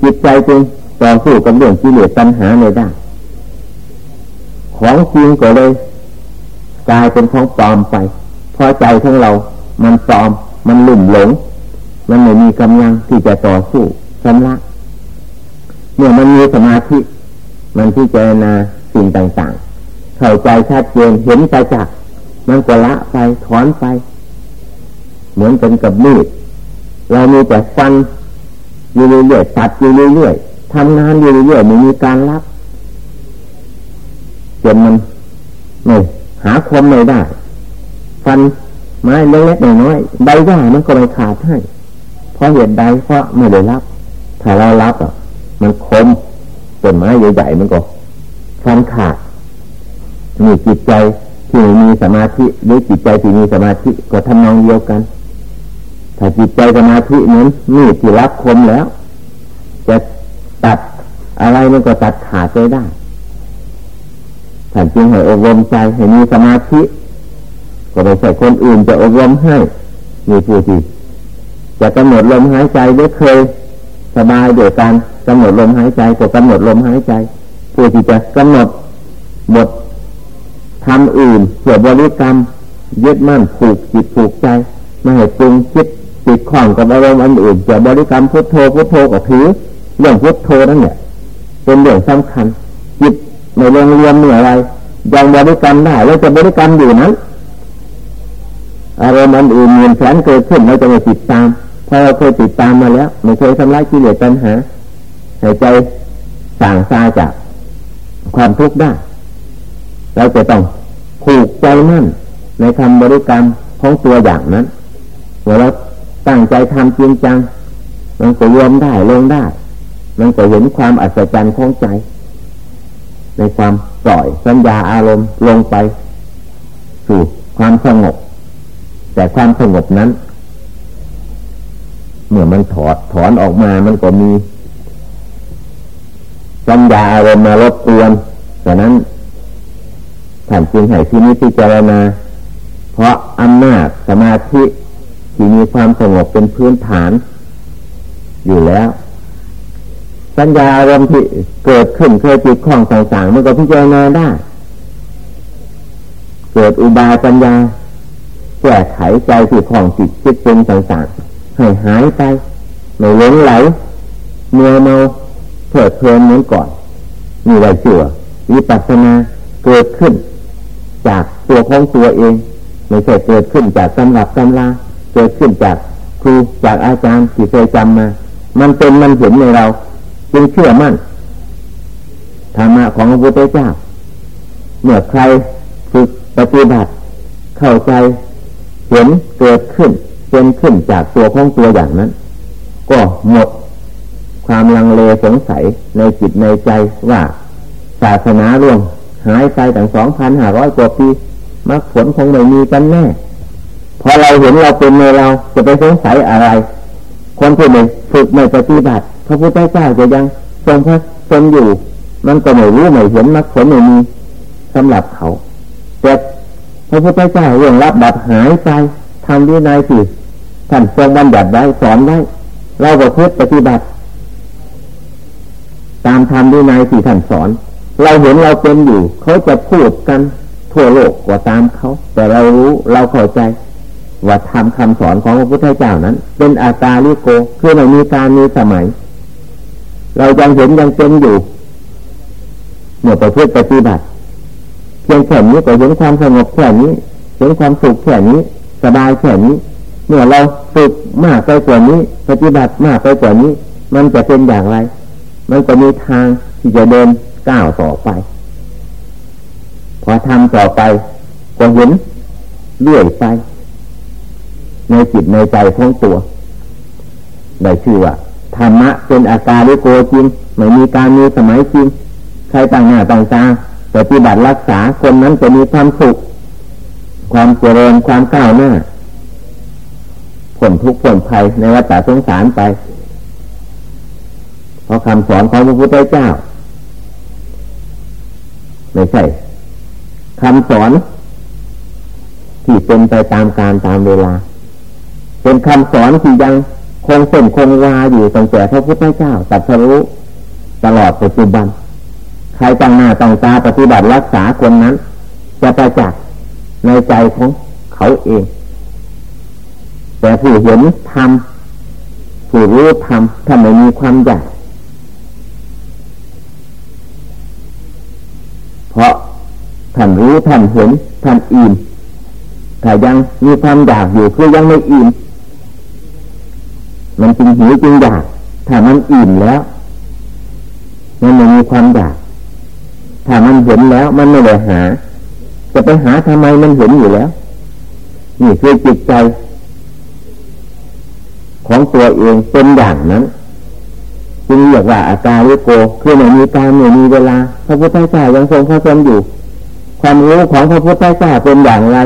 จิตใจจึงต่อสู้กับเรื่องกิเลสปัญหาในได้ของจริงก็เลยกลายเป็นของปลอมไปเพราะใจของเรา มันปลอม มันหลุ่มหลง มันไม่มีกำลังที่จะต่อสู้ ชำระเมื่อมันมีสมาธิมันพิจารณาสิ่งต่างๆ เข้าใจชัดเจนเห็นไปจากมันก็ละไปถอนไป เหมือนเป็นกับมีดเรามีแต่ฟันอยู่เรื่อยๆตัดอยู่เรื่อยๆทำงานอยู่เรื่อยๆไม่มีการรับจนมันไม่หาคมไม่ได้ ฟันไม้เล็กๆน้อยๆใบหญ้ามันก็ไม่ขาดให้เพราะเหตุใดเพราะไม่ได้รับ ถ้าเรารับอะ มันคมต้นไม้ใหญ่ๆมันก็ฟันขาดมีจิตใจที่มีสมาธิหรือจิตใจที่มีสมาธิก็ทำนองเดียวกัน ถ้าจิตใจสมาธินั้นมีที่รับคมแล้ว จะตัดอะไรมันก็ตัดขาดไปได้ท่านจึงให้อบรมใจให้มีสมาธิ ก็ไม่ใช่คนอื่นจะอบรมให้มีผู้ที่จะกำหนดลมหายใจได้เคย สบายเดียกันกำหนดลมหายใจก็กำหนดลมหายใจผู้ที่จะกำหนดบททำอื่นเกี่ยวบริกรรมยึดมั่นผูกจิตผูกใจไม่ให้ปรุงคิดติดข้องกับอารมณ์อันอื่นเกี่ยวบริกรรมพุทโธพุทโธก็ถือเรื่องพุทโธนั่นเนี่ยเป็นเรื่องสำคัญจิตไม่ลงเรียนเหนื่อยอะไรยังบริกรรมได้แล้วจะบริกรรมอยู่นั้นอารมณ์อันอื่นเงินแสนเกิดขึ้นเราจะไม่ติดตาม เพราะเราเคยติดตามมาแล้ว ไม่เคยทำลายกิเลสปัญหาหายใจสั่งซาจากความทุกข์ได้ เราจะต้องผูกใจมั่นในคำบริกรรมของตัวอย่างนั้นเมื่อเราตั้งใจทำจริงจัง มันก็รวมได้ลงได้ มันก็เห็นความอัศจรรย์ของใจ ในความปล่อยสัญญาอารมณ์ลงไป สู่ความสงบ แต่ความสงบนั้น เมื่อมันถอดถอนออกมามันก็มีสัญญาอารมณ์มารบกวนดังนั้นท่านจึงให้ที่นี้พิจารณา เพราะอำนาจสมาธิที่มีความสงบเป็นพื้นฐาน อยู่แล้ว สัญญาอารมณ์ที่เกิดขึ้นเคยจิตข้องต่างๆมันก็พิจารณาได้ เกิดอุบายปัญญาแก้ไขใจที่ของจิตจิตเป็นต่างๆ ให้หายไปไม่หลงไหลเมื่อเมาเถิดเพลินเหมือนก่อนมีไรเชื่อวิปัสสนาเกิดขึ้น จากตัวของตัวเองไม่ใช่เกิดขึ้นจากตำรับตำราเกิดขึ้นจากครูจากอาจารย์ที่เคยจำมา มันเป็นมันเห็นในเรา จึงเชื่อมั่นธรรมะของพระพุทธเจ้า เมื่อใครฝึกปฏิบัติ เข้าใจเห็นเกิดขึ้น เป็นขึ้นจากตัวของตัวอย่างนั้น ก็หมดความลังเลสงสัยในจิตในใจว่าศาสนาล่วงหายไปตั้งสองพันห้าร้อยกว่าปีมรรคผลคงไม่มีกันแน่ พอเราเห็นเราเป็นในเราจะไปสงสัยอะไร คนที่ไม่ฝึกไม่ปฏิบัติพระพุทธเจ้าจะยังทรงพระทรงอยู่ มันก็ไม่รู้ไม่เห็นมรรคผลไม่มีสำหรับเขาแต่พระพุทธเจ้าเรื่องรับดับหายไปทำดีนายสิ ท่านทรงบัญญัติไว้สอนไว้เราก็เพื่อปฏิบัติ ตามธรรมดีนายสี่ท่านสอน เราเห็นเราเป็นอยู่ เขาจะพูดกันทั่วโลกกว่าตามเขา แต่เรารู้เราเข้าใจ ว่าทำคำสอนของพระพุทธเจ้านั้น เป็นอาตาลิโกคือไม่มีการมีสมัย เรายังเห็นยังเป็นอยู่เมื่อประพฤติปฏิบัติเพียงแค่นี้ก็เห็นความสงบแค่นี้เห็นความสุขแค่นี้ สบายแค่นี้ เมื่อเราฝึกมากไปกว่านี้ ปฏิบัติมากไปกว่านี้ มันจะเป็นอย่างไร มันก็มีทางที่จะเดินก้าวต่อไป พอทำต่อไปก็เห็นเลื่อยไป ในจิตในใจของตัวได้ชื่อว่าธรรมะเป็นอาการลิโกจริงไม่มีการมีสมัยจริงใครต่างหน้าต่างตาปฏิบัติรักษาคนนั้นจะมีความสุข ความเจริญความก้าวหน้า ผลทุกข์ผลภัยในวัฏสงสารไป เพราะคำสอนของพระพุทธเจ้า ไม่ใช่คำสอน ที่เป็นไปตามการตามเวลา เป็นคำสอนที่ยังคงเส้นคงวาอยู่ตั้งแต่พระพุทธเจ้าตัดสรู้ตลอดปัจจุบัน ใครตั้งหน้าตั้งตาปฏิบัติรักษาคนนั้น จะประจักษ์ในใจของเขาเอง แต่ผู้เห็นธรรมผู้รู้ธรรมถ้าไม่มีความอยากเพราะท่านรู้ท่านเห็นท่านอิ่มถ้ายังมีความอยากอยู่คือยังไม่อิ่มมันจริงหิวจริงอยากถ้ามันอิ่มแล้ว มันไม่มีความอยากถ้ามันเห็นแล้วมันไม่ได้หา จะไปหาทำไมมันเห็นอยู่แล้ว นี่คือจิตใจ ของตัวเองเป็นอย่างนั้นจึงเรียกว่าอาการลิโกคือไม่มีการไม่มีเวลา พระพุทธเจ้ายังทรงพระชนอยู่ ความรู้ของพระพุทธเจ้าเป็นอย่างไร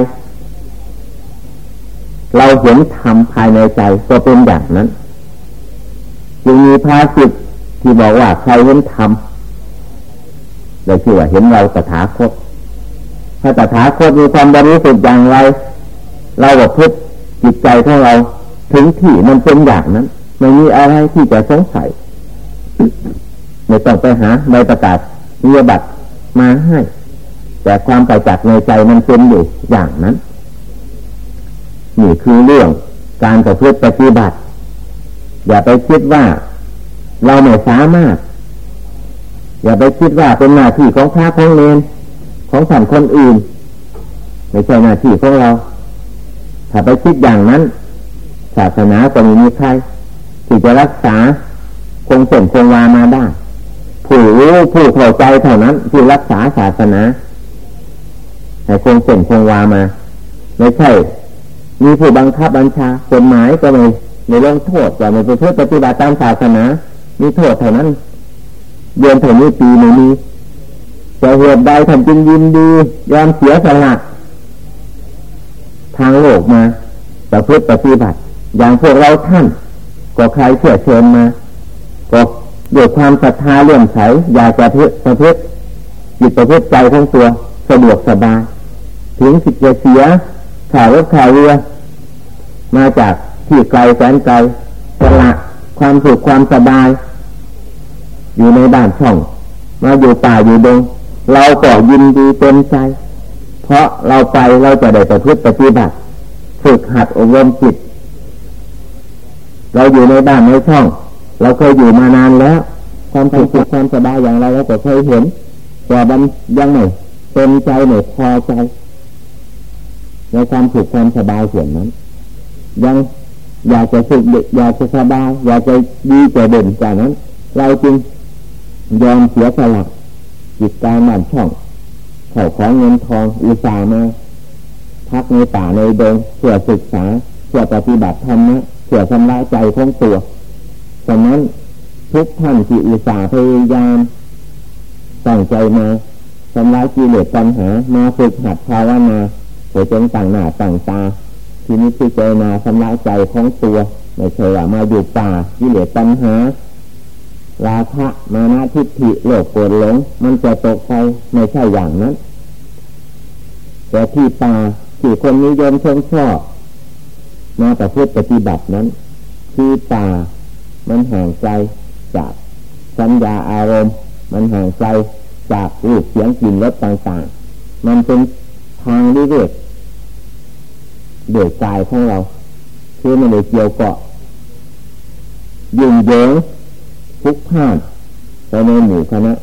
เราเห็นธรรมภายในใจก็เป็นอย่างนั้นจึงมีภาสิตที่บอกว่าใครเห็นธรรมเราชื่อว่าเห็นเราตถาคตถ้าตถาคตมีความบริสุทธิ์อย่างไร เราก็พุทจิตใจของเรา ถึงที่มันเป็นอย่างนั้นไม่มีอะไรที่จะสงสัยไม่ต้องไปหาใบประกาศมีบัตรมาให้ แต่ความไปจากในใจมันเป็นอยู่อย่างนั้นนี่คือเรื่องการประพฤติปฏิบัติ อย่าไปคิดว่าเราไม่สามารถ อย่าไปคิดว่าเป็นหน้าที่ของพระของเลนของสันคนอื่น ไม่ใช่หน้าที่ของเรา ถ้าไปคิดอย่างนั้น ศาสนาก็ไม่มีใครที่จะรักษาคงเส้นคงวามาได้ผู้รู้ผู้เข้าใจเท่านั้นที่รักษาศาสนาให้คงเส้นคงวามาไม่ใช่ มีผู้บังคับบัญชากฎหมายก็ไม่ไม่ลงโทษแต่ไม่ไปเพื่อปฏิบัติตามศาสนา มีโทษเท่านั้นเดือนเท่านี้ปีไม่มีแต่เหตุใดทำจึงยินดี ยอมเสียสละทางโลกมาประพฤติปฏิบัติ อย่างพวกเราท่าน ก็ใครเชื่อเชิญมา ก็ด้วยความศรัทธาเลื่อมใสอยากจะประพฤติจิตประพฤติใจของตัวสะดวกสบายถึงสิจะเสียข่าวรถข่าวเรือ มาจากที่ไกลแสนไกลสละความสุขความสบาย อยู่ในบ้านช่อง มาอยู่ป่าอยู่ดงเราก็ยินดีเต็มใจ เพราะเราไปเราจะได้ประพฤติปฏิบัติ ฝึกหัดอบรมจิต เราอยู่ในบ้านในช่อง เราเคยอยู่มานานแล้ว ความสุขความสบายอย่างไรเราก็เคยเห็นแต่บันยังไม่เต็มใจไม่พอใจ ในความสุขความสบายส่วนนั้น ยังอยากจะสุขอยากจะสบายอยากจะดีจะเด่นจากนั้น เราจึงยอมเสียสละจิตใจมันช่องเข่าของเงินทองอุตส่าห์มาพักในป่าในดงเพื่อศึกษาเพื่อปฏิบัติธรรมนะ เพื่อทำลายใจของตัวฉะนั้นทุกท่านที่อุตส่าห์พยายามตั้งใจมาทำลายกิเลสปัญหา มาฝึกหัดภาวนาเพื่อจงต่างหน้าต่างตา ทีนี้คือเจนาทำลายใจของตัวไม่ใช่ว่ามาอยู่ป่ากิเลสปัญหาราคะมานาทิฏฐิโลภโกรธหลง มันจะตกไปไม่ใช่อย่างนั้น แต่ที่ป่าที่คนนิยมชมชอบ มาแต่พูดปฏิบัตินั้นที่ป่ามันห่างไกลจากสัญญาอารมณ์ มันห่างไกลจากรูปเสียงกลิ่นรสต่างๆ มันเป็นทางวิเวกเดือดกายของเรา คือมันเลยเกี่ยวเกาะยุ่งเหยิงทุกผ่านไปในหมู่คณะ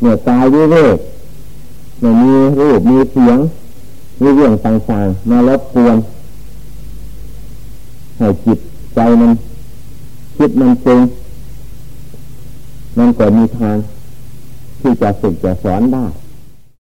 เมื่อกายวิเวกไม่มีรูปมีเสียง มีเรื่องต่างๆมารบกวนให้จิตใจมันคิดมันปรุงมันก็มีทางที่จะสึกจะสอนได้